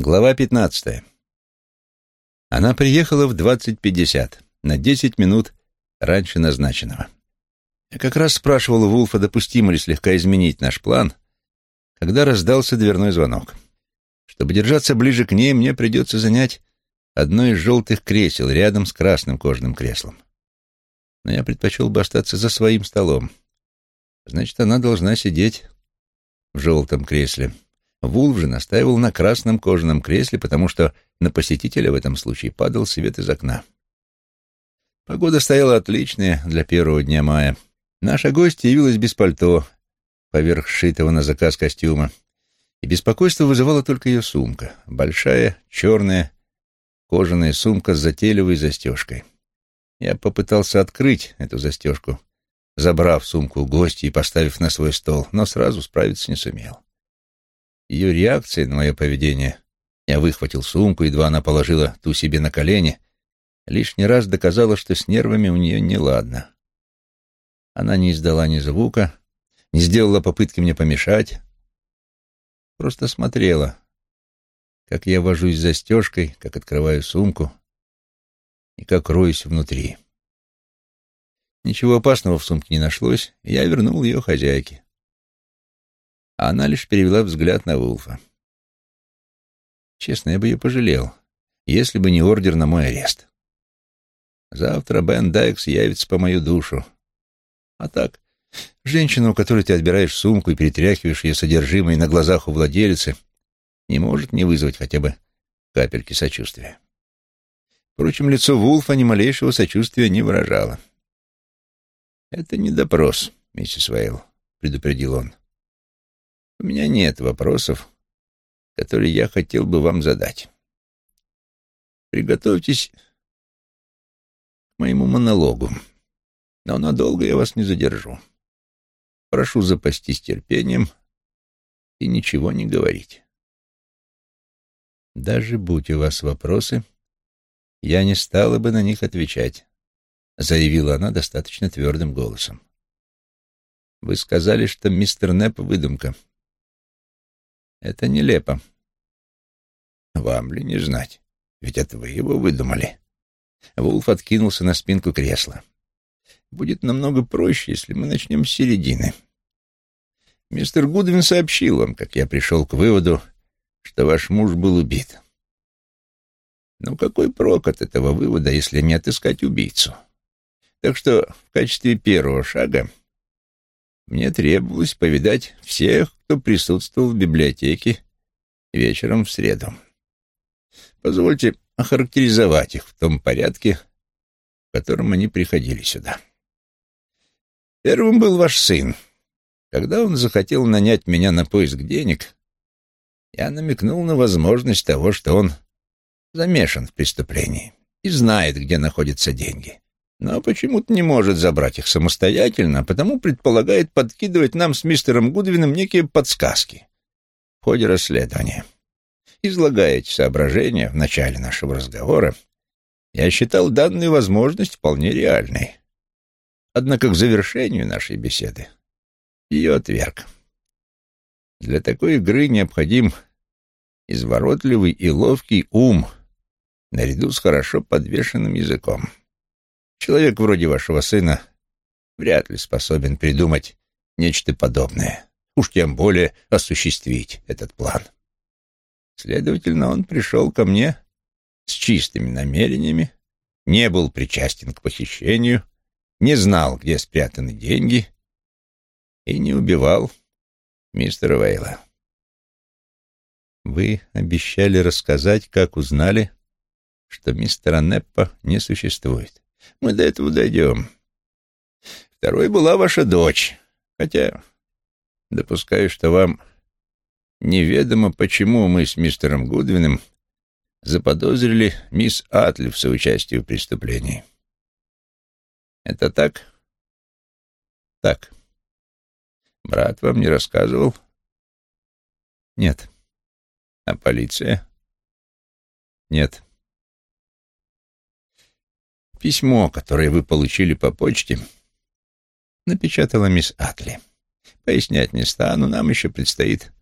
Глава 15. Она приехала в 20.50, на 10 минут раньше назначенного. Я как раз спрашивал Вулфа, допустимо ли слегка изменить наш план, когда раздался дверной звонок. Чтобы держаться ближе к ней, мне придется занять одно из желтых кресел рядом с красным кожаным креслом. Но я предпочел бы остаться за своим столом. Значит, она должна сидеть в желтом кресле. Вулф же настаивал на красном кожаном кресле, потому что на посетителя в этом случае падал свет из окна. Погода стояла отличная для первого дня мая. Наша гостья явилась без пальто, поверх сшитого на заказ костюма, и беспокойство вызывала только ее сумка, большая, черная, кожаная сумка с затейливой застежкой. Я попытался открыть эту застежку, забрав сумку у гостя и поставив на свой стол, но сразу справиться не сумел. Ее реакция на мое поведение, я выхватил сумку, едва она положила ту себе на колени, лишний раз доказала, что с нервами у нее неладно. Она не издала ни звука, не сделала попытки мне помешать, просто смотрела, как я вожусь застежкой, как открываю сумку и как роюсь внутри. Ничего опасного в сумке не нашлось, я вернул ее хозяйке а она лишь перевела взгляд на Вулфа. Честно, я бы ее пожалел, если бы не ордер на мой арест. Завтра Бен Дайкс явится по мою душу. А так, женщина, у которой ты отбираешь сумку и перетряхиваешь ее содержимое на глазах у владелицы, не может не вызвать хотя бы капельки сочувствия. Впрочем, лицо Вулфа ни малейшего сочувствия не выражало. «Это не допрос, миссис Вейл», — предупредил он. У меня нет вопросов, которые я хотел бы вам задать. Приготовьтесь к моему монологу, но надолго я вас не задержу. Прошу запастись терпением и ничего не говорить. Даже будь у вас вопросы, я не стала бы на них отвечать, заявила она достаточно твердым голосом. Вы сказали, что мистер Нэп — выдумка. Это нелепо. Вам ли не знать? Ведь это вы его выдумали. Вулф откинулся на спинку кресла. Будет намного проще, если мы начнем с середины. Мистер Гудвин сообщил вам, как я пришел к выводу, что ваш муж был убит. Но какой прок от этого вывода, если не отыскать убийцу? Так что в качестве первого шага мне требовалось повидать всех, кто присутствовал в библиотеке вечером в среду. Позвольте охарактеризовать их в том порядке, в котором они приходили сюда. Первым был ваш сын. Когда он захотел нанять меня на поиск денег, я намекнул на возможность того, что он замешан в преступлении и знает, где находятся деньги но почему-то не может забрать их самостоятельно, а потому предполагает подкидывать нам с мистером Гудвином некие подсказки в ходе расследования. Излагая эти соображения в начале нашего разговора, я считал данную возможность вполне реальной. Однако к завершению нашей беседы ее отверг. Для такой игры необходим изворотливый и ловкий ум наряду с хорошо подвешенным языком. Человек вроде вашего сына вряд ли способен придумать нечто подобное, уж тем более осуществить этот план. Следовательно, он пришел ко мне с чистыми намерениями, не был причастен к похищению, не знал, где спрятаны деньги и не убивал мистера Вейла. Вы обещали рассказать, как узнали, что мистера Неппа не существует. Мы до этого дойдем. Второй была ваша дочь, хотя допускаю, что вам неведомо, почему мы с мистером Гудвином заподозрили мисс Атли в соучастии в преступлении. Это так? Так. Брат вам не рассказывал? Нет. А полиция? Нет. Письмо, которое вы получили по почте, напечатала мисс Атли. Пояснять не стану, нам еще предстоит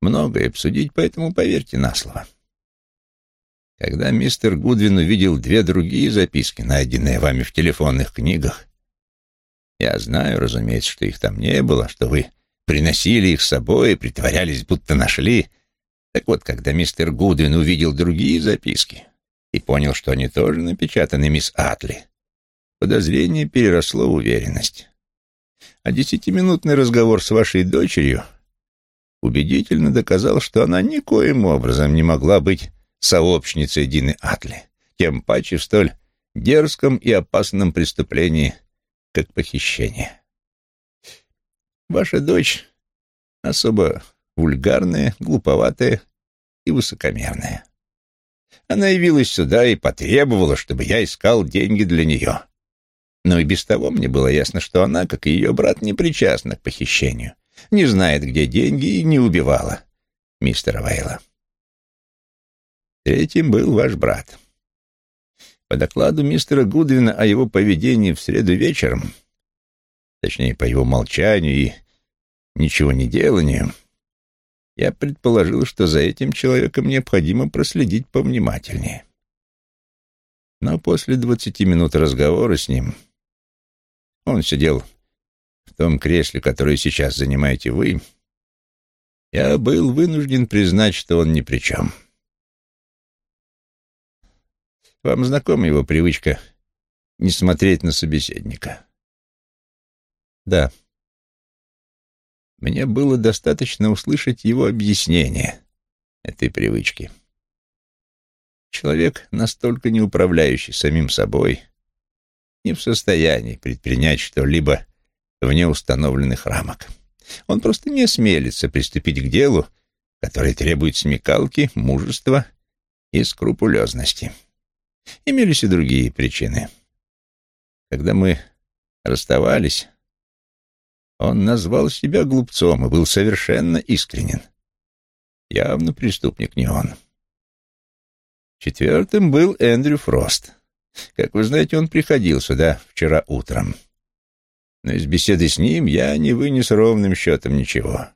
многое обсудить, поэтому поверьте на слово. Когда мистер Гудвин увидел две другие записки, найденные вами в телефонных книгах, я знаю, разумеется, что их там не было, что вы приносили их с собой и притворялись, будто нашли. Так вот, когда мистер Гудвин увидел другие записки и понял, что они тоже напечатаны мисс Атли, подозрение переросло в уверенность. А десятиминутный разговор с вашей дочерью убедительно доказал, что она никоим образом не могла быть сообщницей Дины Атли, тем паче в столь дерзком и опасном преступлении, как похищение. Ваша дочь особо вульгарная, глуповатая и высокомерная. Она явилась сюда и потребовала, чтобы я искал деньги для нее. Но и без того мне было ясно, что она, как и ее брат, не причастна к похищению, не знает, где деньги и не убивала мистера Вейла. Третьим был ваш брат. По докладу мистера Гудвина о его поведении в среду вечером, точнее, по его молчанию и ничего не деланию, я предположил, что за этим человеком необходимо проследить повнимательнее. Но после двадцати минут разговора с ним он сидел в том кресле, которое сейчас занимаете вы, я был вынужден признать, что он ни при чем. Вам знакома его привычка не смотреть на собеседника? Да. Мне было достаточно услышать его объяснение этой привычки. Человек, настолько не управляющий самим собой, не в состоянии предпринять что-либо вне установленных рамок. Он просто не осмелится приступить к делу, которое требует смекалки, мужества и скрупулезности. Имелись и другие причины. Когда мы расставались, он назвал себя глупцом и был совершенно искренен. Явно преступник не он. Четвертым был Эндрю Фрост. Как вы знаете, он приходил сюда вчера утром. Но из беседы с ним я не вынес ровным счетом ничего.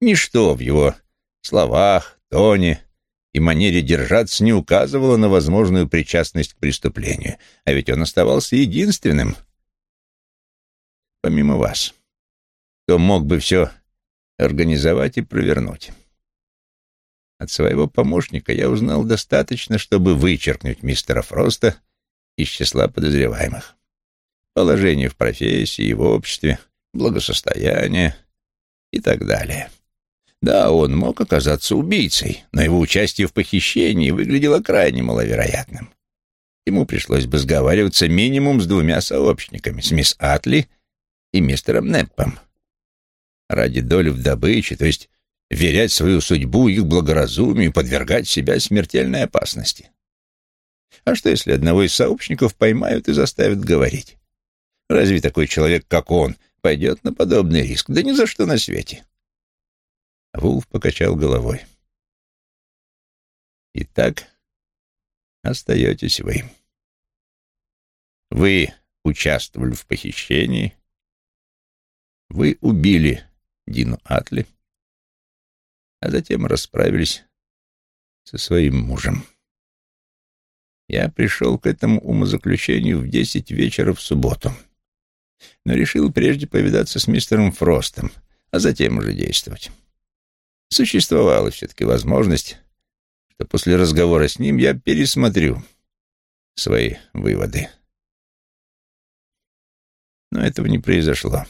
Ничто в его словах, тоне и манере держаться не указывало на возможную причастность к преступлению, а ведь он оставался единственным, помимо вас, кто мог бы все организовать и провернуть. От своего помощника я узнал достаточно, чтобы вычеркнуть мистера Фроста из числа подозреваемых. Положение в профессии в обществе, благосостояние и так далее. Да, он мог оказаться убийцей, но его участие в похищении выглядело крайне маловероятным. Ему пришлось бы сговариваться минимум с двумя сообщниками, с мисс Атли и мистером Неппом. Ради доли в добыче, то есть верять свою судьбу их благоразумию подвергать себя смертельной опасности. А что, если одного из сообщников поймают и заставят говорить? Разве такой человек, как он, пойдет на подобный риск? Да ни за что на свете. Вулф покачал головой. Итак, остаетесь вы. Вы участвовали в похищении. Вы убили Дину Атли, а затем расправились со своим мужем. Я пришел к этому умозаключению в десять вечера в субботу, но решил прежде повидаться с мистером Фростом, а затем уже действовать. Существовала все-таки возможность, что после разговора с ним я пересмотрю свои выводы. Но этого не произошло.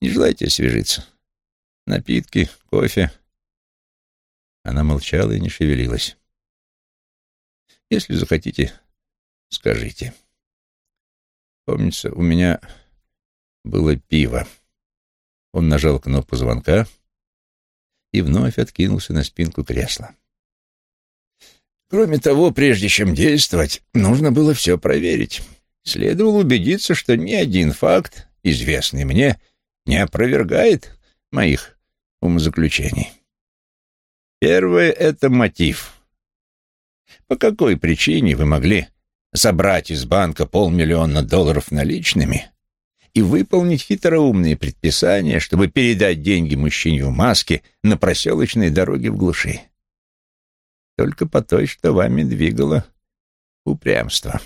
Не желаете освежиться? Напитки, кофе? Она молчала и не шевелилась. Если захотите, скажите. Помнится, у меня было пиво. Он нажал кнопку звонка — и вновь откинулся на спинку кресла. Кроме того, прежде чем действовать, нужно было все проверить. Следовало убедиться, что ни один факт, известный мне, не опровергает моих умозаключений. Первое — это мотив. По какой причине вы могли забрать из банка полмиллиона долларов наличными и выполнить хитроумные предписания, чтобы передать деньги мужчине в маске на проселочной дороге в глуши. только по той, что вами двигало упрямство.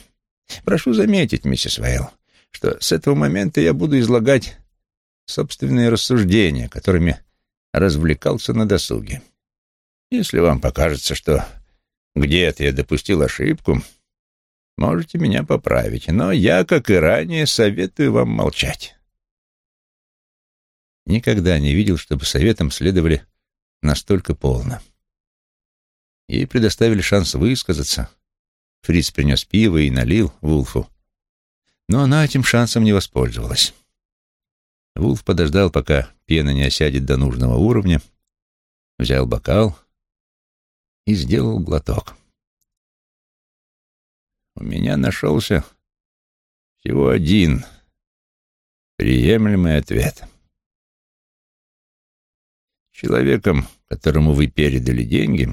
Прошу заметить, миссис Вейл, что с этого момента я буду излагать собственные рассуждения, которыми развлекался на досуге. Если вам покажется, что где-то я допустил ошибку, можете меня поправить, но я, как и ранее, советую вам молчать. Никогда не видел, чтобы советам следовали настолько полно. Ей предоставили шанс высказаться. Фриц принес пиво и налил Вулфу. Но она этим шансом не воспользовалась. Вулф подождал, пока пена не осядет до нужного уровня, взял бокал и сделал глоток. У меня нашелся всего один приемлемый ответ. Человеком, которому вы передали деньги,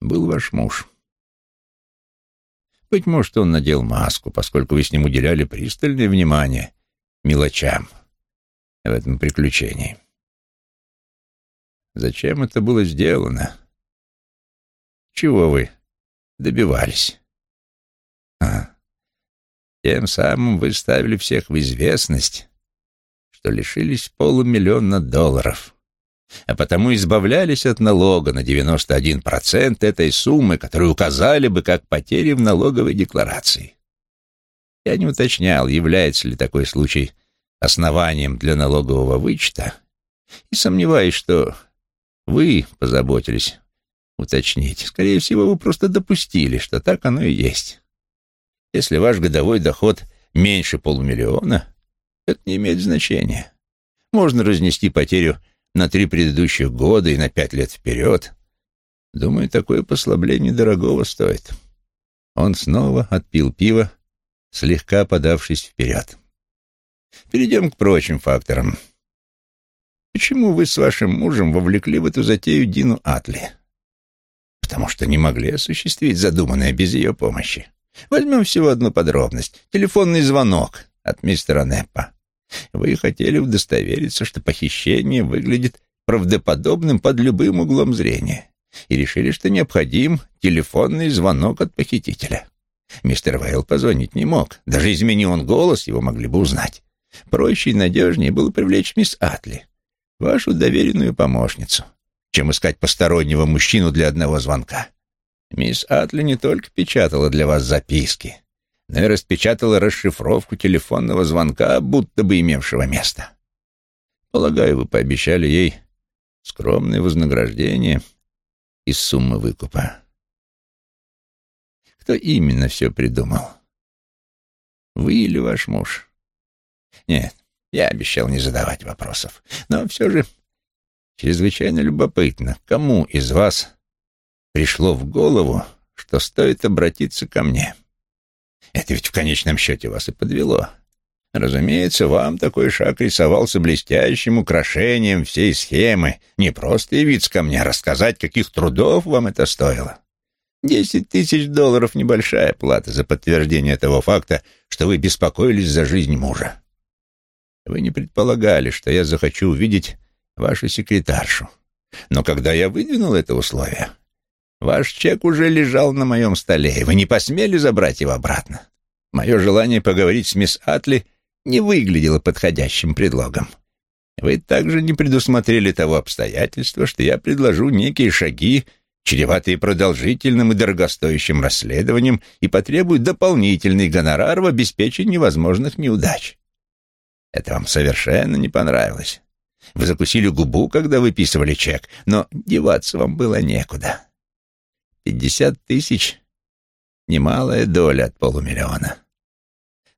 был ваш муж. Быть может, он надел маску, поскольку вы с ним уделяли пристальное внимание мелочам в этом приключении. Зачем это было сделано? Чего вы добивались? А, тем самым вы ставили всех в известность, что лишились полумиллиона долларов, а потому избавлялись от налога на 91% этой суммы, которую указали бы как потери в налоговой декларации. Я не уточнял, является ли такой случай основанием для налогового вычета, и сомневаюсь, что вы позаботились уточнить. Скорее всего, вы просто допустили, что так оно и есть. Если ваш годовой доход меньше полумиллиона, это не имеет значения. Можно разнести потерю на три предыдущих года и на пять лет вперед. Думаю, такое послабление дорогого стоит. Он снова отпил пиво, слегка подавшись вперед. Перейдем к прочим факторам. Почему вы с вашим мужем вовлекли в эту затею Дину Атли? Потому что не могли осуществить задуманное без ее помощи. Возьмем всего одну подробность. Телефонный звонок от мистера Неппа. Вы хотели удостовериться, что похищение выглядит правдоподобным под любым углом зрения, и решили, что необходим телефонный звонок от похитителя. Мистер Вейл позвонить не мог. Даже измени он голос, его могли бы узнать. Проще и надежнее было привлечь мисс Атли, вашу доверенную помощницу, чем искать постороннего мужчину для одного звонка. Мисс Атли не только печатала для вас записки, но и распечатала расшифровку телефонного звонка, будто бы имевшего место. Полагаю, вы пообещали ей скромное вознаграждение из суммы выкупа. Кто именно все придумал? Вы или ваш муж? Нет, я обещал не задавать вопросов. Но все же чрезвычайно любопытно, кому из вас пришло в голову, что стоит обратиться ко мне. Это ведь в конечном счете вас и подвело. Разумеется, вам такой шаг рисовался блестящим украшением всей схемы. Не просто явиться ко мне, а рассказать, каких трудов вам это стоило. Десять тысяч долларов — небольшая плата за подтверждение того факта, что вы беспокоились за жизнь мужа. Вы не предполагали, что я захочу увидеть вашу секретаршу. Но когда я выдвинул это условие, ваш чек уже лежал на моем столе, и вы не посмели забрать его обратно. Мое желание поговорить с мисс Атли не выглядело подходящим предлогом. Вы также не предусмотрели того обстоятельства, что я предложу некие шаги, чреватые продолжительным и дорогостоящим расследованием, и потребуют дополнительный гонорар в обеспечении возможных неудач. Это вам совершенно не понравилось. Вы закусили губу, когда выписывали чек, но деваться вам было некуда. Пятьдесят тысяч — немалая доля от полумиллиона.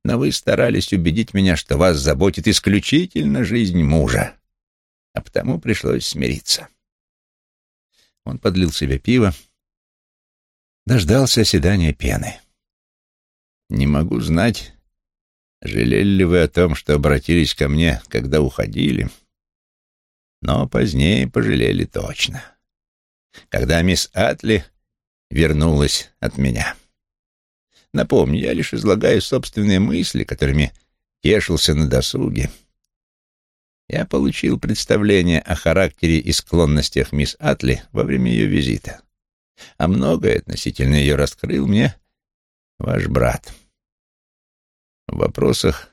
Но вы старались убедить меня, что вас заботит исключительно жизнь мужа, а потому пришлось смириться. Он подлил себе пиво, дождался оседания пены. Не могу знать, Жалели ли вы о том, что обратились ко мне, когда уходили? Но позднее пожалели точно. Когда мисс Атли вернулась от меня. Напомню, я лишь излагаю собственные мысли, которыми тешился на досуге. Я получил представление о характере и склонностях мисс Атли во время ее визита. А многое относительно ее раскрыл мне ваш брат. В вопросах,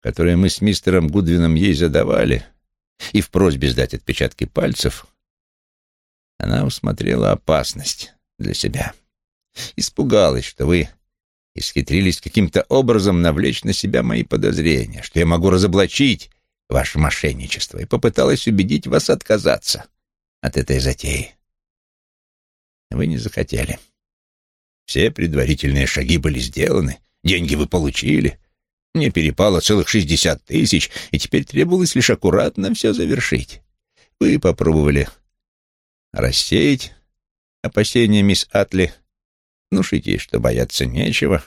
которые мы с мистером Гудвином ей задавали, и в просьбе сдать отпечатки пальцев, она усмотрела опасность для себя. Испугалась, что вы исхитрились каким-то образом навлечь на себя мои подозрения, что я могу разоблачить ваше мошенничество, и попыталась убедить вас отказаться от этой затеи. Вы не захотели. Все предварительные шаги были сделаны, деньги вы получили. Мне перепало целых шестьдесят тысяч, и теперь требовалось лишь аккуратно все завершить. Вы попробовали рассеять опасения мисс Атли, внушить ей, что бояться нечего,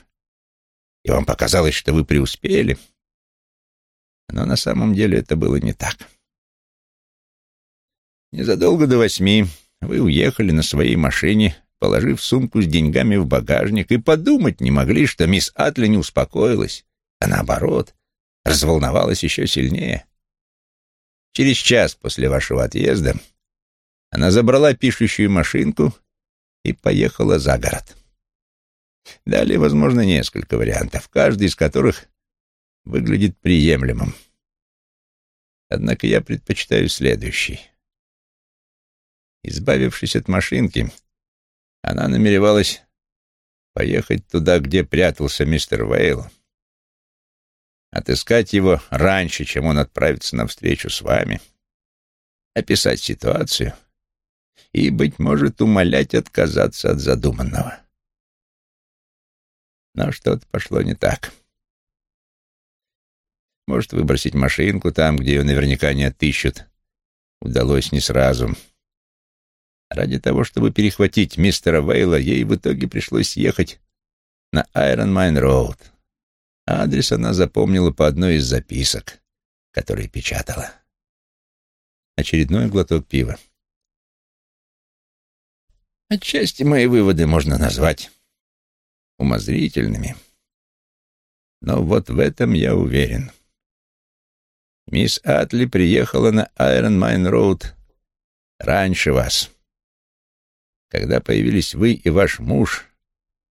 и вам показалось, что вы преуспели. Но на самом деле это было не так. Незадолго до восьми вы уехали на своей машине, положив сумку с деньгами в багажник, и подумать не могли, что мисс Атли не успокоилась, а наоборот, разволновалась еще сильнее. Через час после вашего отъезда она забрала пишущую машинку и поехала за город. Далее, возможно, несколько вариантов, каждый из которых выглядит приемлемым. Однако я предпочитаю следующий. Избавившись от машинки, она намеревалась поехать туда, где прятался мистер Вейл, отыскать его раньше, чем он отправится на встречу с вами, описать ситуацию — и, быть может, умолять отказаться от задуманного. Но что-то пошло не так. Может, выбросить машинку там, где ее наверняка не отыщут, удалось не сразу. Ради того, чтобы перехватить мистера Вейла, ей в итоге пришлось ехать на Iron Mine Road. Адрес она запомнила по одной из записок, которые печатала. Очередной глоток пива. Отчасти мои выводы можно назвать умозрительными. Но вот в этом я уверен. Мисс Атли приехала на Iron Mine Road раньше вас. Когда появились вы и ваш муж,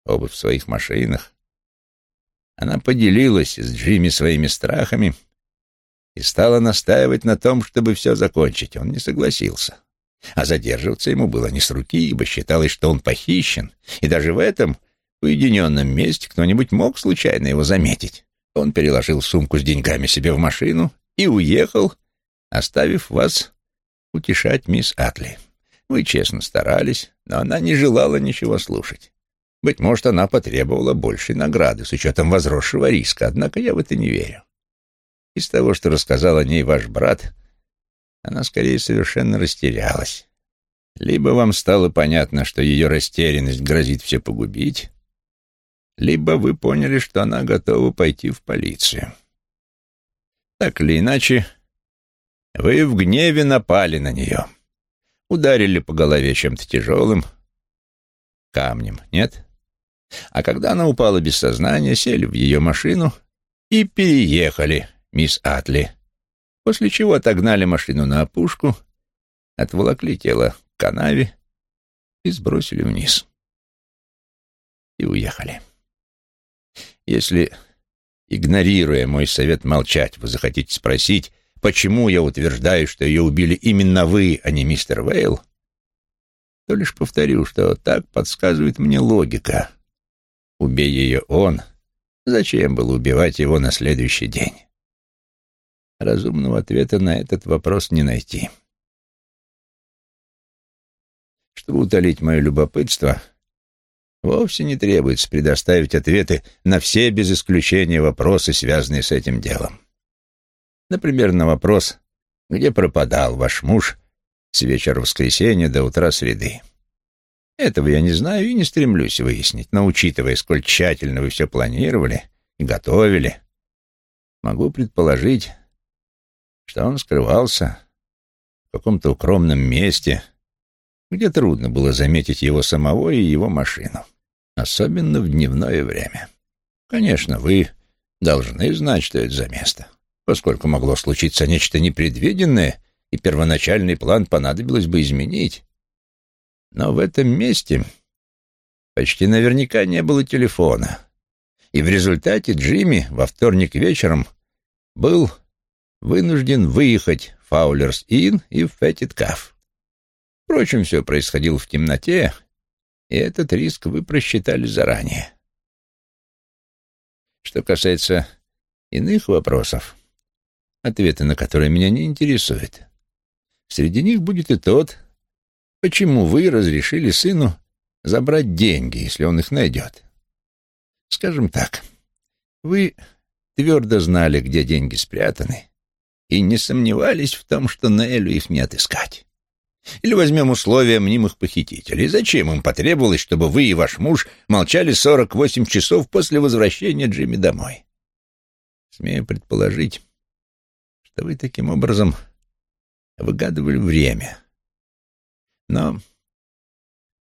оба в своих машинах, она поделилась с Джимми своими страхами и стала настаивать на том, чтобы все закончить. Он не согласился. А задерживаться ему было не с руки, ибо считалось, что он похищен, и даже в этом уединенном месте кто-нибудь мог случайно его заметить. Он переложил сумку с деньгами себе в машину и уехал, оставив вас утешать мисс Атли. Вы честно старались, но она не желала ничего слушать. Быть может, она потребовала большей награды с учетом возросшего риска, однако я в это не верю. Из того, что рассказал о ней ваш брат, она скорее совершенно растерялась. Либо вам стало понятно, что ее растерянность грозит все погубить, либо вы поняли, что она готова пойти в полицию. Так или иначе, вы в гневе напали на нее, ударили по голове чем-то тяжелым, камнем, нет? А когда она упала без сознания, сели в ее машину и переехали, мисс Атли после чего отогнали машину на опушку, отволокли тело к канаве и сбросили вниз. И уехали. Если, игнорируя мой совет молчать, вы захотите спросить, почему я утверждаю, что ее убили именно вы, а не мистер Вейл, то лишь повторю, что так подсказывает мне логика. Убей ее он, зачем было убивать его на следующий день? Разумного ответа на этот вопрос не найти. Чтобы утолить мое любопытство, вовсе не требуется предоставить ответы на все без исключения вопросы, связанные с этим делом. Например, на вопрос, где пропадал ваш муж с вечера воскресенья до утра среды. Этого я не знаю и не стремлюсь выяснить, но учитывая, сколь тщательно вы все планировали и готовили, могу предположить, что он скрывался в каком-то укромном месте, где трудно было заметить его самого и его машину, особенно в дневное время. Конечно, вы должны знать, что это за место, поскольку могло случиться нечто непредвиденное, и первоначальный план понадобилось бы изменить. Но в этом месте почти наверняка не было телефона. И в результате Джимми во вторник вечером был вынужден выехать в Фаулерс-Инн и в Феттит-Каф. Впрочем, все происходило в темноте, и этот риск вы просчитали заранее. Что касается иных вопросов, ответы на которые меня не интересуют, среди них будет и тот, почему вы разрешили сыну забрать деньги, если он их найдет. Скажем так, вы твердо знали, где деньги спрятаны, и не сомневались в том, что Нелю их не отыскать. Или возьмем условия мнимых похитителей. Зачем им потребовалось, чтобы вы и ваш муж молчали 48 часов после возвращения Джимми домой? Смею предположить, что вы таким образом выгадывали время. Но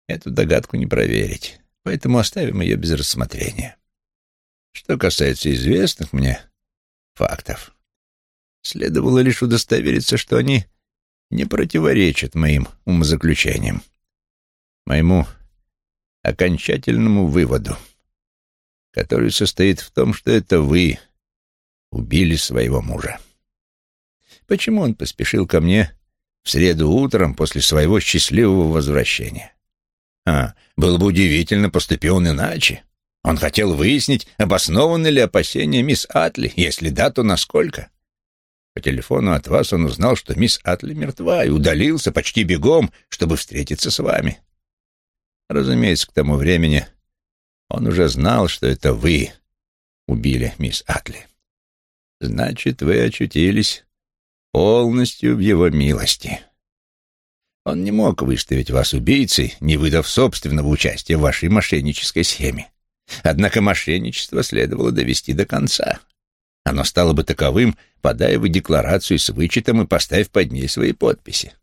эту догадку не проверить, поэтому оставим ее без рассмотрения. Что касается известных мне фактов, следовало лишь удостовериться, что они не противоречат моим умозаключениям, моему окончательному выводу, который состоит в том, что это вы убили своего мужа. Почему он поспешил ко мне в среду утром после своего счастливого возвращения? А, было бы удивительно, поступил он иначе. Он хотел выяснить, обоснованы ли опасения мисс Атли, если да, то насколько. По телефону от вас он узнал, что мисс Атли мертва, и удалился почти бегом, чтобы встретиться с вами. Разумеется, к тому времени он уже знал, что это вы убили мисс Атли. Значит, вы очутились полностью в его милости. Он не мог выставить вас убийцей, не выдав собственного участия в вашей мошеннической схеме. Однако мошенничество следовало довести до конца. Оно стало бы таковым, подай вы декларацию с вычетом и поставь под ней свои подписи.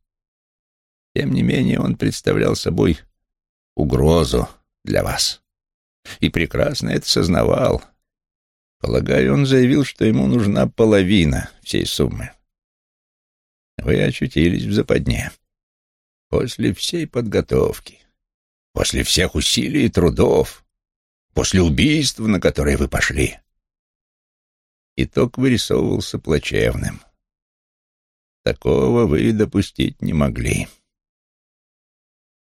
Тем не менее, он представлял собой угрозу для вас. И прекрасно это сознавал. Полагаю, он заявил, что ему нужна половина всей суммы. Вы очутились в западне. После всей подготовки, после всех усилий и трудов, после убийства, на которое вы пошли. Итог вырисовывался плачевным. Такого вы допустить не могли.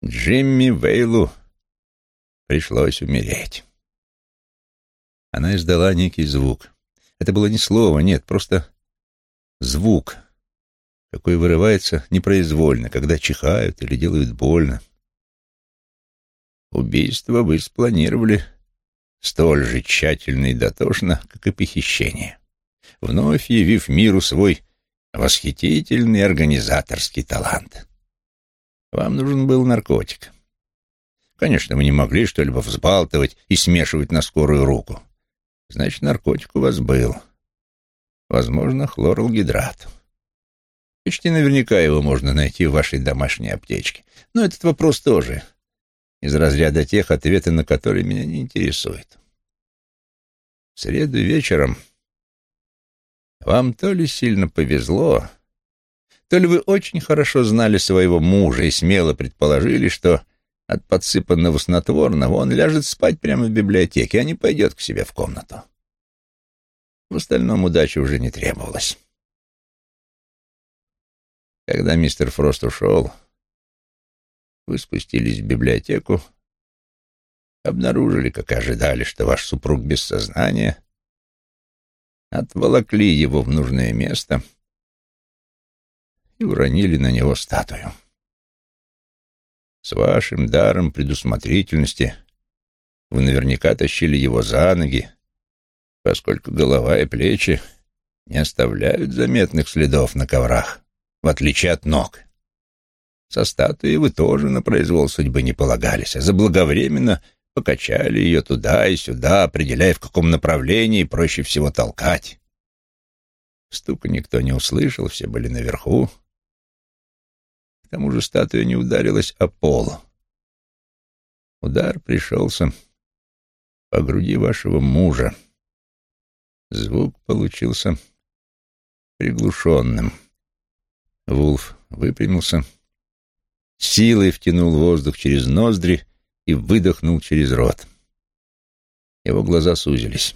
Джимми Вейлу пришлось умереть. Она издала некий звук. Это было не слово, нет, просто звук, какой вырывается непроизвольно, когда чихают или делают больно. Убийство вы спланировали столь же тщательно и дотошно, как и похищение, вновь явив миру свой восхитительный организаторский талант. Вам нужен был наркотик. Конечно, вы не могли что-либо взбалтывать и смешивать на скорую руку. Значит, наркотик у вас был. Возможно, хлоралгидрат. Почти наверняка его можно найти в вашей домашней аптечке. Но этот вопрос тоже из разряда тех, ответы на которые меня не интересуют. В среду вечером вам то ли сильно повезло, то ли вы очень хорошо знали своего мужа и смело предположили, что от подсыпанного снотворного он ляжет спать прямо в библиотеке, а не пойдет к себе в комнату. В остальном удачи уже не требовалось. Когда мистер Фрост ушел, вы спустились в библиотеку, обнаружили, как ожидали, что ваш супруг без сознания, отволокли его в нужное место и уронили на него статую. С вашим даром предусмотрительности вы наверняка тащили его за ноги, поскольку голова и плечи не оставляют заметных следов на коврах, в отличие от ног. Со статуей вы тоже на произвол судьбы не полагались, а заблаговременно покачали ее туда и сюда, определяя, в каком направлении проще всего толкать. Стука никто не услышал, все были наверху. К тому же статуя не ударилась о пол. Удар пришелся по груди вашего мужа. Звук получился приглушенным. Вулф выпрямился силой втянул воздух через ноздри и выдохнул через рот. Его глаза сузились.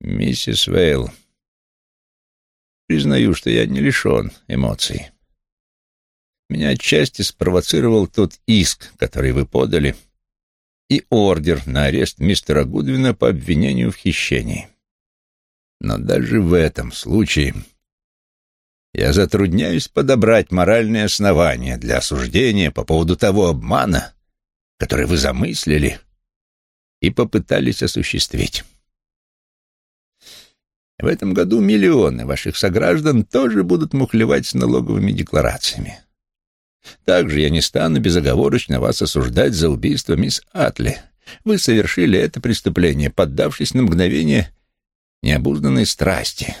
«Миссис Вейл, признаю, что я не лишен эмоций. Меня отчасти спровоцировал тот иск, который вы подали, и ордер на арест мистера Гудвина по обвинению в хищении. Но даже в этом случае я затрудняюсь подобрать моральные основания для осуждения по поводу того обмана, который вы замыслили и попытались осуществить. В этом году миллионы ваших сограждан тоже будут мухлевать с налоговыми декларациями. Также я не стану безоговорочно вас осуждать за убийство мисс Атли. Вы совершили это преступление, поддавшись на мгновение необузданной страсти.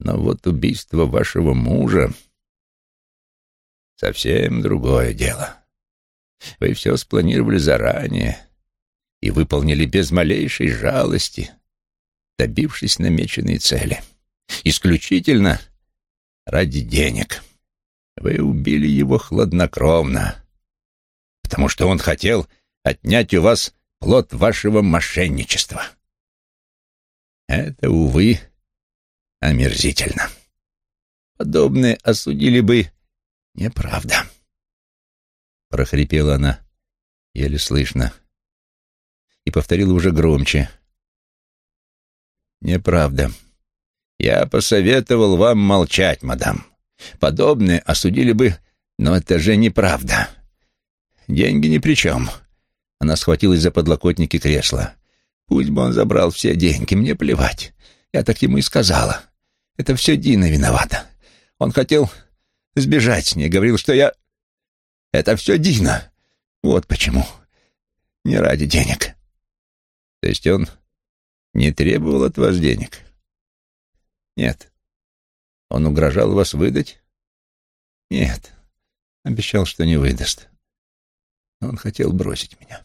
Но вот убийство вашего мужа — совсем другое дело. Вы все спланировали заранее и выполнили без малейшей жалости, добившись намеченной цели. Исключительно ради денег. Вы убили его хладнокровно, потому что он хотел отнять у вас плод вашего мошенничества. Это, увы, омерзительно. Подобное осудили бы неправда. Прохрипела она, еле слышно, и повторила уже громче. Неправда. Я посоветовал вам молчать, мадам. Подобное осудили бы, но это же неправда. Деньги ни при чем. Она схватилась за подлокотники кресла. Пусть бы он забрал все деньги, мне плевать. Я так ему и сказала. Это все Дина виновата. Он хотел сбежать с ней, говорил, что я... Это все Дина. Вот почему. Не ради денег. То есть он не требовал от вас денег? Нет. Он угрожал вас выдать? Нет. Обещал, что не выдаст. Но он хотел бросить меня.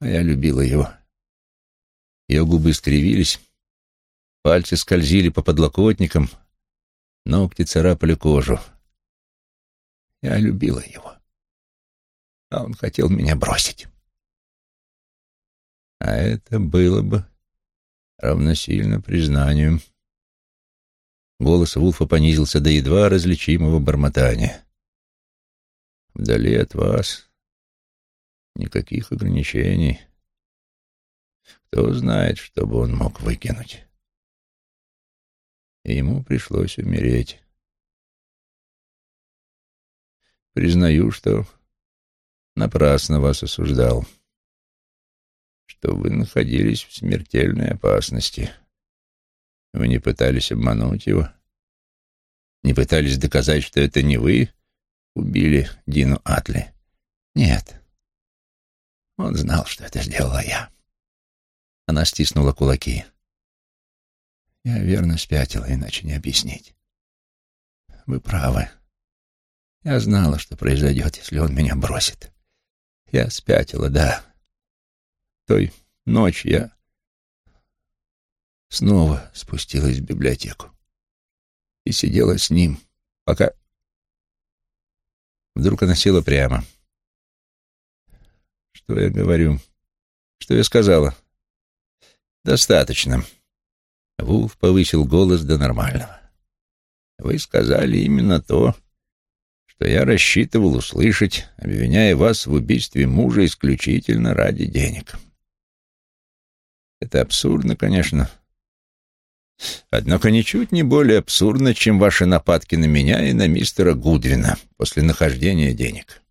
А я любила его. Ее губы скривились, пальцы скользили по подлокотникам, ногти царапали кожу. Я любила его. А он хотел меня бросить. А это было бы равносильно признанию. Голос Вулфа понизился до едва различимого бормотания. Вдали от вас никаких ограничений. Кто знает, что бы он мог выкинуть. И ему пришлось умереть. Признаю, что напрасно вас осуждал, что вы находились в смертельной опасности. Вы не пытались обмануть его, не пытались доказать, что это не вы убили Дину Атли. Нет, он знал, что это сделала я. Она стиснула кулаки. Я верно спятила, иначе не объяснить. Вы правы. Я знала, что произойдет, если он меня бросит. Я спятила, да. Той ночью я снова спустилась в библиотеку и сидела с ним, пока... Вдруг она села прямо. Что я говорю? Что я сказала? «Достаточно». Вулф повысил голос до нормального. «Вы сказали именно то, что я рассчитывал услышать, обвиняя вас в убийстве мужа исключительно ради денег. Это абсурдно, конечно. Однако ничуть не более абсурдно, чем ваши нападки на меня и на мистера Гудвина после нахождения денег.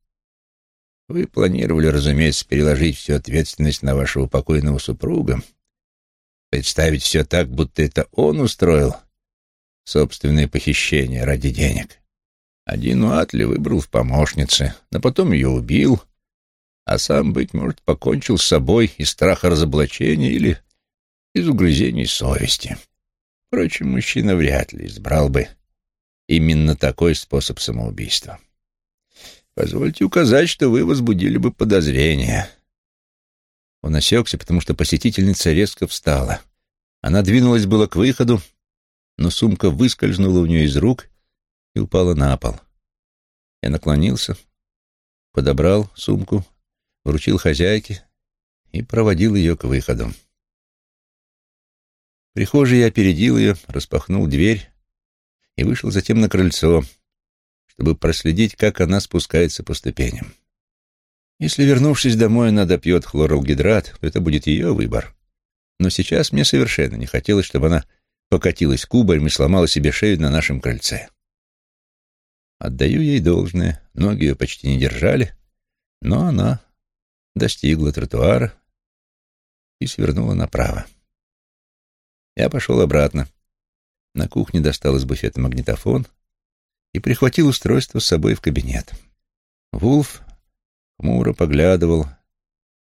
Вы планировали, разумеется, переложить всю ответственность на вашего покойного супруга, Представить все так, будто это он устроил собственное похищение ради денег. Один Уатли выбрал в помощнице, но потом ее убил, а сам, быть может, покончил с собой из страха разоблачения или из угрызений совести. Впрочем, мужчина вряд ли избрал бы именно такой способ самоубийства. Позвольте указать, что вы возбудили бы подозрения. Он осекся, потому что посетительница резко встала. Она двинулась было к выходу, но сумка выскользнула у нее из рук и упала на пол. Я наклонился, подобрал сумку, вручил хозяйке и проводил ее к выходу. В прихожей я опередил ее, распахнул дверь и вышел затем на крыльцо, чтобы проследить, как она спускается по ступеням. Если, вернувшись домой, она допьет хлоралгидрат, то это будет ее выбор. Но сейчас мне совершенно не хотелось, чтобы она покатилась кубарем и сломала себе шею на нашем крыльце. Отдаю ей должное, ноги ее почти не держали, но она достигла тротуара и свернула направо. Я пошел обратно. На кухне достал из буфета магнитофон и прихватил устройство с собой в кабинет. Вулф хмуро поглядывал,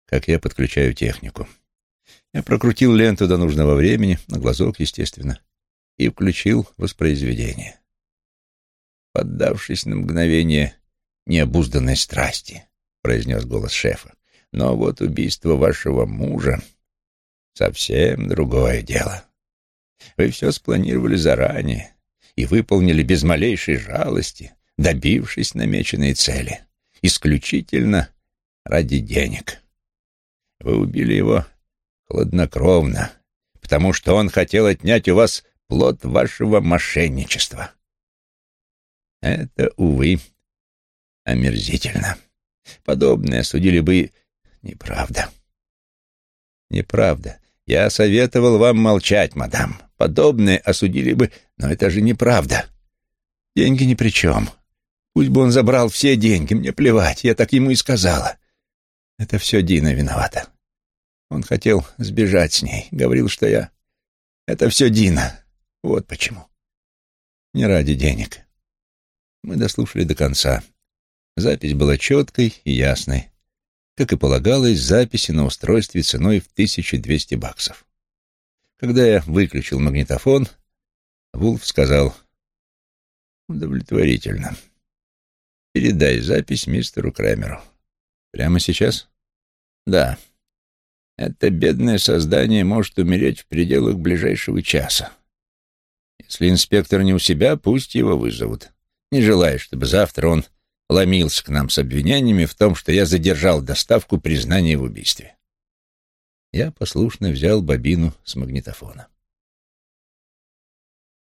как я подключаю технику. Я прокрутил ленту до нужного времени, на глазок, естественно, и включил воспроизведение. Поддавшись на мгновение необузданной страсти, произнес голос шефа. Но вот убийство вашего мужа — совсем другое дело. Вы все спланировали заранее и выполнили без малейшей жалости, добившись намеченной цели исключительно ради денег. Вы убили его хладнокровно, потому что он хотел отнять у вас плод вашего мошенничества. Это, увы, омерзительно. Подобное судили бы... Неправда. Неправда. Я советовал вам молчать, мадам. Подобное осудили бы... Но это же неправда. Деньги ни при чем. Пусть бы он забрал все деньги, мне плевать, я так ему и сказала. Это все Дина виновата. Он хотел сбежать с ней, говорил, что я... Это все Дина. Вот почему. Не ради денег. Мы дослушали до конца. Запись была четкой и ясной, как и полагалось записи на устройстве ценой в 1200 баксов. Когда я выключил магнитофон, Вулф сказал «Удовлетворительно». Передай запись мистеру Крэмеру. Прямо сейчас? Да. Это бедное создание может умереть в пределах ближайшего часа. Если инспектор не у себя, пусть его вызовут. Не желаю, чтобы завтра он ломился к нам с обвинениями в том, что я задержал доставку признания в убийстве. Я послушно взял бобину с магнитофона.